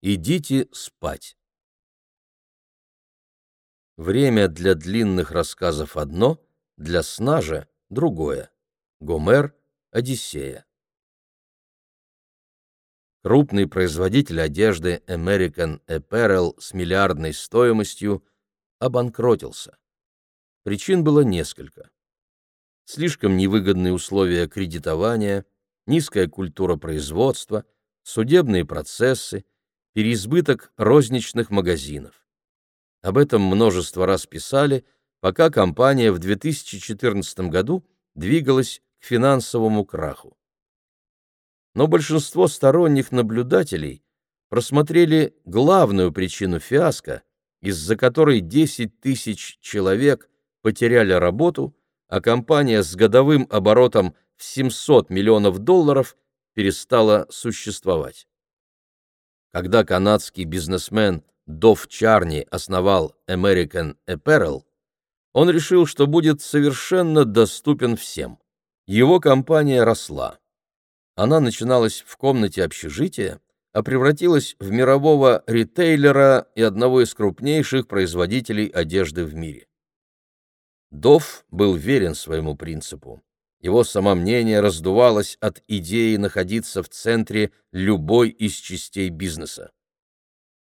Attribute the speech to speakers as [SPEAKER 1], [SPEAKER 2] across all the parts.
[SPEAKER 1] Идите спать. Время для длинных рассказов одно, для сна же другое. Гомер, Одиссея. Крупный производитель одежды American Apparel с миллиардной стоимостью обанкротился. Причин было несколько. Слишком невыгодные условия кредитования, низкая культура производства, судебные процессы, переизбыток розничных магазинов. Об этом множество раз писали, пока компания в 2014 году двигалась к финансовому краху. Но большинство сторонних наблюдателей просмотрели главную причину фиаско, из-за которой 10 тысяч человек потеряли работу, а компания с годовым оборотом в 700 миллионов долларов перестала существовать. Когда канадский бизнесмен Дов Чарни основал American Apparel, он решил, что будет совершенно доступен всем. Его компания росла. Она начиналась в комнате общежития, а превратилась в мирового ритейлера и одного из крупнейших производителей одежды в мире. Дов был верен своему принципу. Его самомнение раздувалось от идеи находиться в центре любой из частей бизнеса.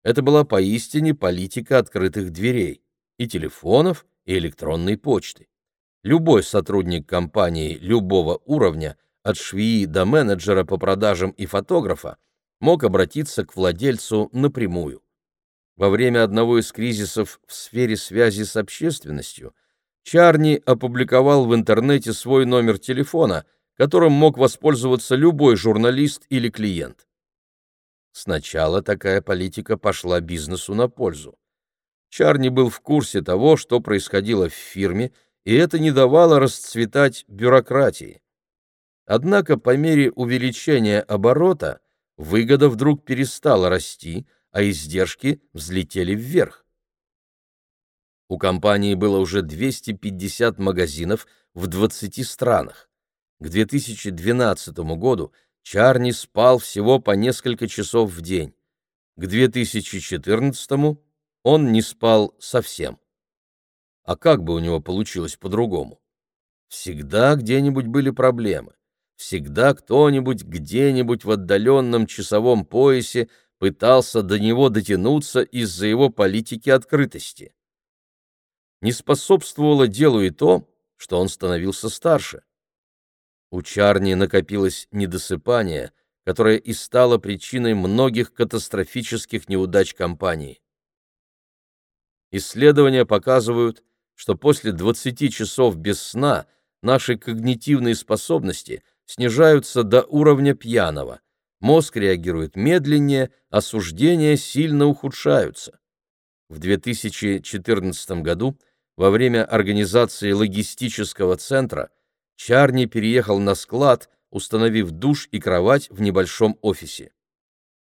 [SPEAKER 1] Это была поистине политика открытых дверей, и телефонов, и электронной почты. Любой сотрудник компании любого уровня, от швеи до менеджера по продажам и фотографа, мог обратиться к владельцу напрямую. Во время одного из кризисов в сфере связи с общественностью Чарни опубликовал в интернете свой номер телефона, которым мог воспользоваться любой журналист или клиент. Сначала такая политика пошла бизнесу на пользу. Чарни был в курсе того, что происходило в фирме, и это не давало расцветать бюрократии. Однако по мере увеличения оборота выгода вдруг перестала расти, а издержки взлетели вверх. У компании было уже 250 магазинов в 20 странах. К 2012 году Чарни спал всего по несколько часов в день. К 2014 он не спал совсем. А как бы у него получилось по-другому? Всегда где-нибудь были проблемы. Всегда кто-нибудь где-нибудь в отдаленном часовом поясе пытался до него дотянуться из-за его политики открытости. Не способствовало делу и то, что он становился старше. У Чарни накопилось недосыпание, которое и стало причиной многих катастрофических неудач компании. Исследования показывают, что после 20 часов без сна наши когнитивные способности снижаются до уровня пьяного. Мозг реагирует медленнее, а суждения сильно ухудшаются. В 2014 году во время организации логистического центра Чарни переехал на склад, установив душ и кровать в небольшом офисе.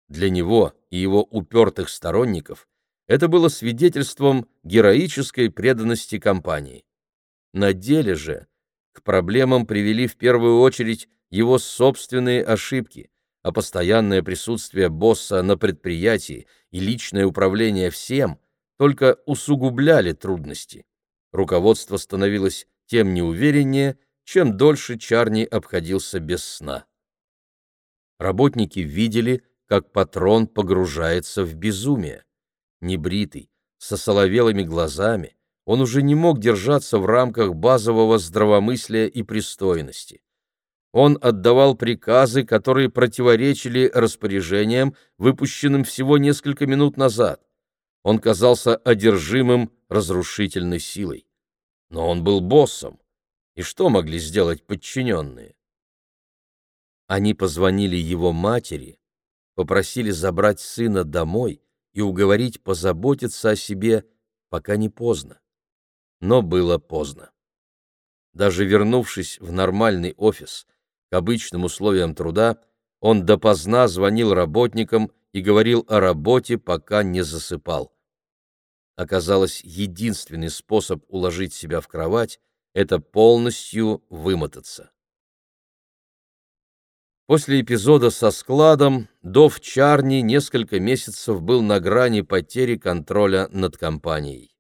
[SPEAKER 1] Для него и его упертых сторонников это было свидетельством героической преданности компании. На деле же к проблемам привели в первую очередь его собственные ошибки, а постоянное присутствие босса на предприятии и личное управление всем только усугубляли трудности. Руководство становилось тем неувереннее, чем дольше Чарни обходился без сна. Работники видели, как патрон погружается в безумие. Небритый, со соловелыми глазами, он уже не мог держаться в рамках базового здравомыслия и пристойности. Он отдавал приказы, которые противоречили распоряжениям, выпущенным всего несколько минут назад. Он казался одержимым разрушительной силой. Но он был боссом, и что могли сделать подчиненные? Они позвонили его матери, попросили забрать сына домой и уговорить позаботиться о себе, пока не поздно. Но было поздно. Даже вернувшись в нормальный офис, к обычным условиям труда, он допоздна звонил работникам и говорил о работе, пока не засыпал. Оказалось, единственный способ уложить себя в кровать это полностью вымотаться. После эпизода со складом Дов Чарни несколько месяцев был на грани потери контроля над компанией.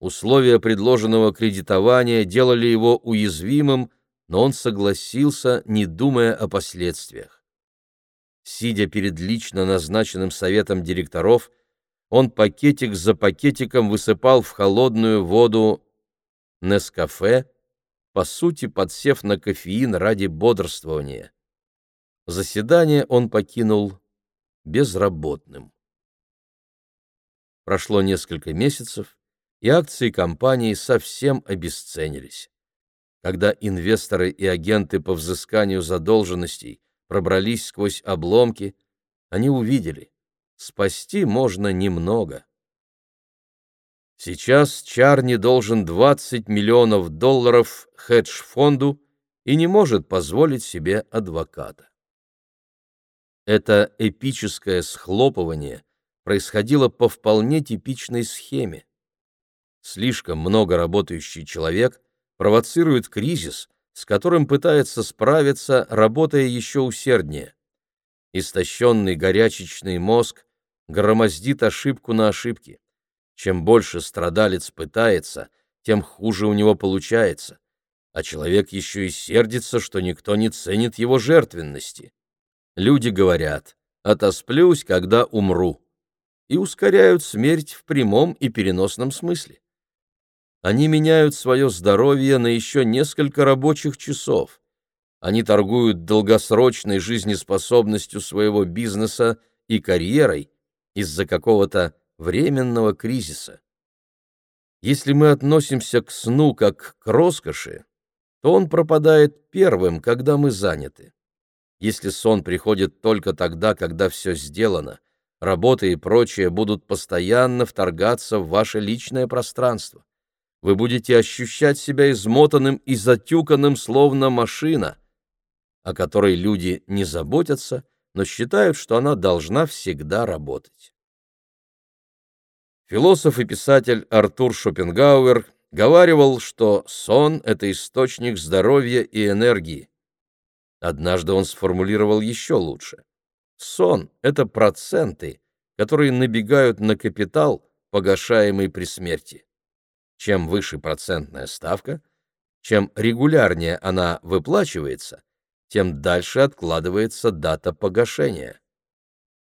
[SPEAKER 1] Условия предложенного кредитования делали его уязвимым, но он согласился, не думая о последствиях. Сидя перед лично назначенным советом директоров, он пакетик за пакетиком высыпал в холодную воду Нескафе, по сути подсев на кофеин ради бодрствования. Заседание он покинул безработным. Прошло несколько месяцев, и акции компании совсем обесценились. Когда инвесторы и агенты по взысканию задолженностей пробрались сквозь обломки, они увидели, спасти можно немного. Сейчас Чарни должен 20 миллионов долларов хедж-фонду и не может позволить себе адвоката. Это эпическое схлопывание происходило по вполне типичной схеме. Слишком много работающий человек провоцирует кризис, с которым пытается справиться, работая еще усерднее. Истощенный горячечный мозг громоздит ошибку на ошибке. Чем больше страдалец пытается, тем хуже у него получается, а человек еще и сердится, что никто не ценит его жертвенности. Люди говорят «отосплюсь, когда умру» и ускоряют смерть в прямом и переносном смысле. Они меняют свое здоровье на еще несколько рабочих часов. Они торгуют долгосрочной жизнеспособностью своего бизнеса и карьерой из-за какого-то временного кризиса. Если мы относимся к сну как к роскоши, то он пропадает первым, когда мы заняты. Если сон приходит только тогда, когда все сделано, работа и прочее будут постоянно вторгаться в ваше личное пространство. Вы будете ощущать себя измотанным и затюканным, словно машина, о которой люди не заботятся, но считают, что она должна всегда работать. Философ и писатель Артур Шопенгауэр говаривал, что сон — это источник здоровья и энергии. Однажды он сформулировал еще лучше. Сон — это проценты, которые набегают на капитал, погашаемый при смерти. Чем выше процентная ставка, чем регулярнее она выплачивается, тем дальше откладывается дата погашения.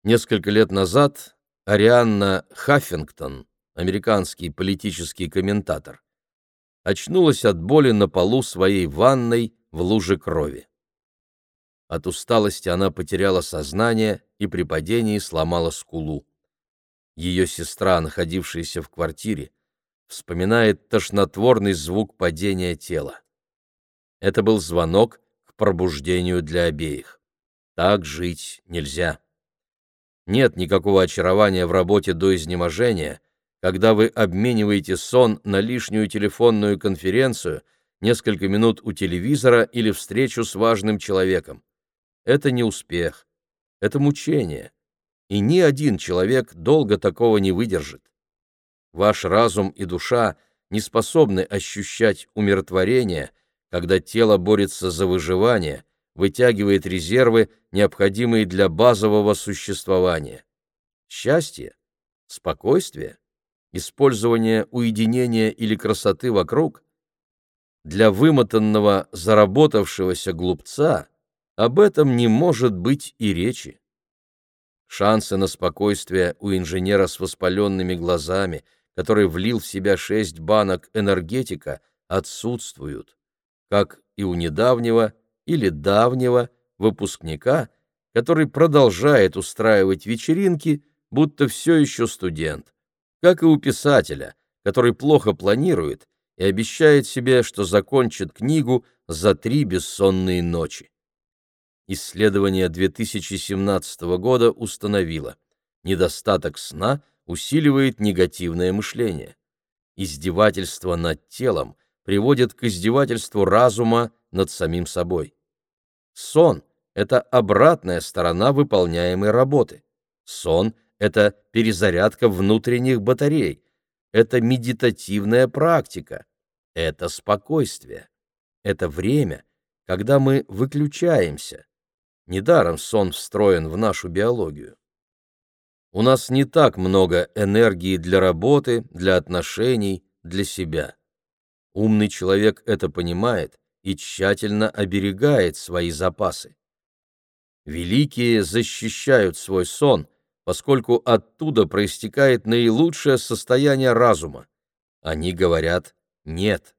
[SPEAKER 1] Несколько лет назад Арианна Хаффингтон, американский политический комментатор, очнулась от боли на полу своей ванной в луже крови. От усталости она потеряла сознание и при падении сломала скулу. Ее сестра, находившаяся в квартире, вспоминает тошнотворный звук падения тела. Это был звонок к пробуждению для обеих. Так жить нельзя. Нет никакого очарования в работе до изнеможения, когда вы обмениваете сон на лишнюю телефонную конференцию, несколько минут у телевизора или встречу с важным человеком это не успех, это мучение, и ни один человек долго такого не выдержит. Ваш разум и душа не способны ощущать умиротворение, когда тело борется за выживание, вытягивает резервы, необходимые для базового существования. Счастье, спокойствие, использование уединения или красоты вокруг для вымотанного, заработавшегося глупца об этом не может быть и речи. Шансы на спокойствие у инженера с воспаленными глазами, который влил в себя шесть банок энергетика, отсутствуют, как и у недавнего или давнего выпускника, который продолжает устраивать вечеринки, будто все еще студент, как и у писателя, который плохо планирует и обещает себе, что закончит книгу за три бессонные ночи. Исследование 2017 года установило, недостаток сна усиливает негативное мышление. Издевательство над телом приводит к издевательству разума над самим собой. Сон — это обратная сторона выполняемой работы. Сон — это перезарядка внутренних батарей. Это медитативная практика. Это спокойствие. Это время, когда мы выключаемся, Недаром сон встроен в нашу биологию. У нас не так много энергии для работы, для отношений, для себя. Умный человек это понимает и тщательно оберегает свои запасы. Великие защищают свой сон, поскольку оттуда проистекает наилучшее состояние разума. Они говорят «нет».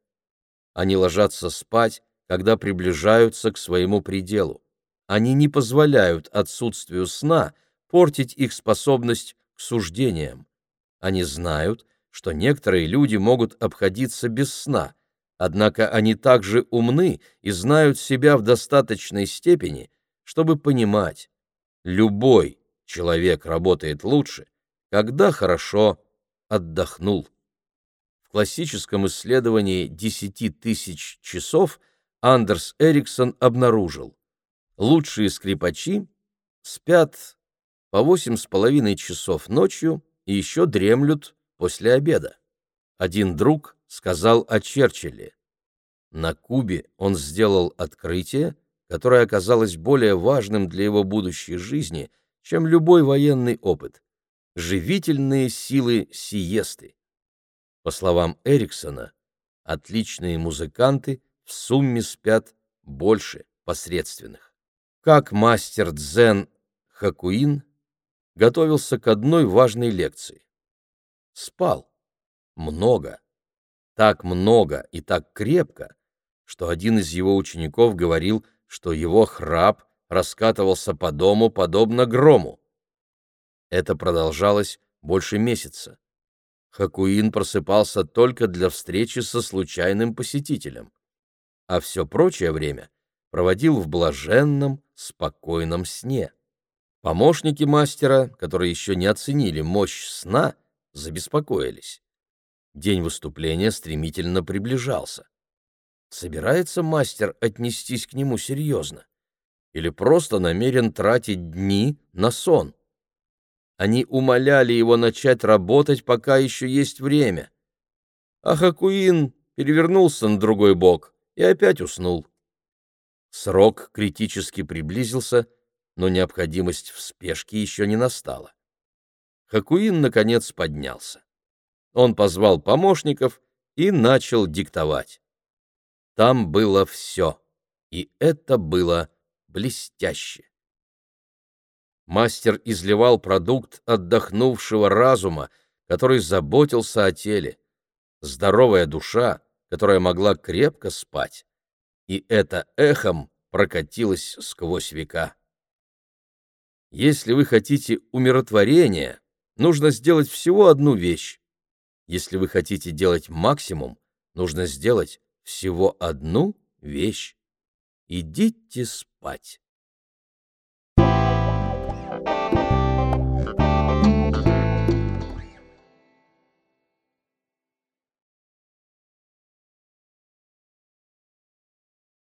[SPEAKER 1] Они ложатся спать, когда приближаются к своему пределу. Они не позволяют отсутствию сна портить их способность к суждениям. Они знают, что некоторые люди могут обходиться без сна, однако они также умны и знают себя в достаточной степени, чтобы понимать, любой человек работает лучше, когда хорошо отдохнул. В классическом исследовании 10 тысяч часов Андерс Эриксон обнаружил, лучшие скрипачи спят по восемь с половиной часов ночью и еще дремлют после обеда. Один друг сказал о Черчилле. На Кубе он сделал открытие, которое оказалось более важным для его будущей жизни, чем любой военный опыт — живительные силы сиесты. По словам Эриксона, отличные музыканты в сумме спят больше посредственных. Как мастер дзен Хакуин готовился к одной важной лекции. Спал. Много. Так много и так крепко, что один из его учеников говорил, что его храп раскатывался по дому подобно грому. Это продолжалось больше месяца. Хакуин просыпался только для встречи со случайным посетителем, а все прочее время проводил в блаженном, спокойном сне. Помощники мастера, которые еще не оценили мощь сна, забеспокоились. День выступления стремительно приближался. Собирается мастер отнестись к нему серьезно? Или просто намерен тратить дни на сон? Они умоляли его начать работать, пока еще есть время. А Хакуин перевернулся на другой бок и опять уснул. Срок критически приблизился — но необходимость в спешке еще не настала. Хакуин, наконец, поднялся. Он позвал помощников и начал диктовать. Там было все, и это было блестяще. Мастер изливал продукт отдохнувшего разума, который заботился о теле, здоровая душа, которая могла крепко спать, и это эхом прокатилось сквозь века. Если вы хотите умиротворения, нужно сделать всего одну вещь. Если вы хотите делать максимум, нужно сделать всего одну вещь. Идите спать.